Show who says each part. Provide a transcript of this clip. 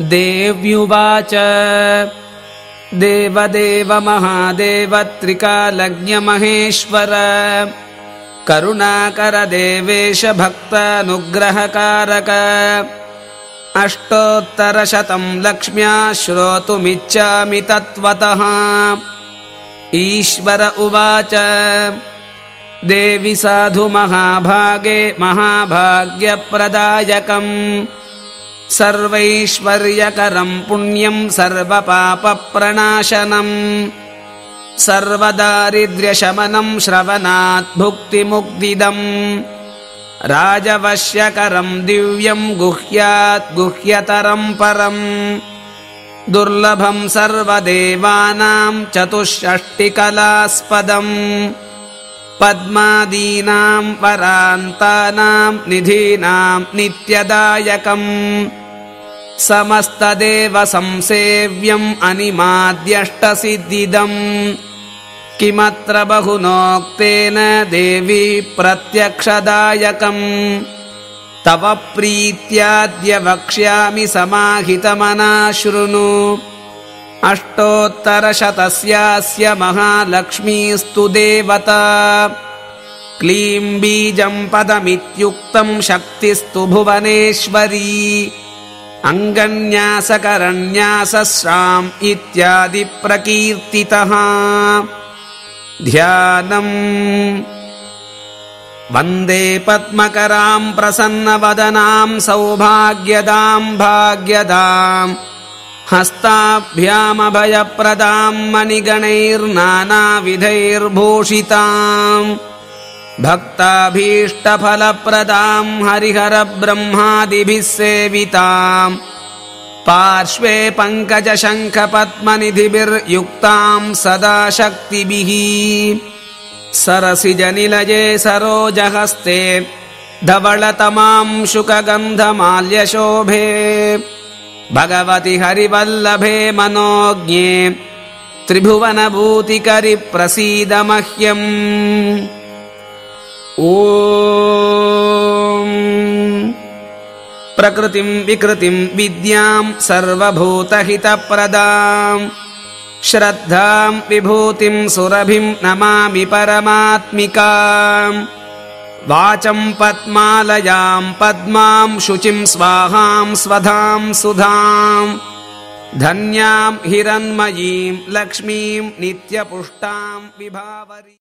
Speaker 1: देव्युवाच देवदेव महादेवत्रिकालज्ञमहेश्वर करुणाकर देवेश भक्तानुग्रहकारक अष्टोत्तरशतम् लक्ष्म्या श्रोतुमिच्छामि तत्त्वतः। ईश्वर उवाच देवि साधु महाभागे महाभाग्यप्रदायकम्। सर्वैश्वर्यकरम् पुण्यम् सर्वपापप्रणाशनम्। सर्वदारिद्र्यशमनम् श्रवणात् भुक्तिमुक्तिदम्। राजवश्यकरम् दिव्यम् गुह्यात् गुह्यतरम् परम्। दुर्लभम् सर्वदेवानाम् चतुष्षष्टिकलास्पदम् पद्मादीनाम् परान्तानाम् निधीनाम् नित्यदायकम् समस्तदेव संसेव्यम् अनिमाद्यष्टसिद्धिदम् किमत्र बहुनोक्तेन देवी प्रत्यक्षदायकम् तव प्रीत्याद्य वक्ष्यामि समाहितमनाशृणु अष्टोत्तरशतस्यास्य महालक्ष्मीस्तु देवता। क्लीम् बीजम् पदमित्युक्तम् शक्तिस्तु भुवनेश्वरी। अङ्गन्यासकरन्यासस्राम् प्रकीर्तितः। ध्यानम्। वन्दे पद्मकराम् प्रसन्नवदनाम् सौभाग्यदाम् भाग्यदाम् हस्ताभ्यामभयप्रदाम् मणिगणैर्नानाविधैर्भूषिताम्। भक्ताभीष्टफलप्रदाम् हरिहरब्रह्मादिभिः सेविताम्। पार्श्वे पङ्कजशङ्खपद्मनिधिभिर्युक्ताम् सदा शक्तिभिः सरसिजनिलये सरोजहस्ते धवलतमाम् शुकगन्धमाल्यशोभे भगवति हरिवल्लभे मनोज्ञे त्रिभुवनभूतिकरि प्रसीद मह्यम् ओ प्रकृतिम् विकृतिम् विद्याम् सर्वभूतहितप्रदाम्। श्रद्धाम् विभूतिम् सुरभिम् नमामि परमात्मिकाम् वाचम् पद्मालयाम् पद्माम् शुचिम् स्वाहाम् स्वधाम् सुधाम् धन्याम् हिरण्मयीम् लक्ष्मीम् नित्यपुष्टाम् विभावरि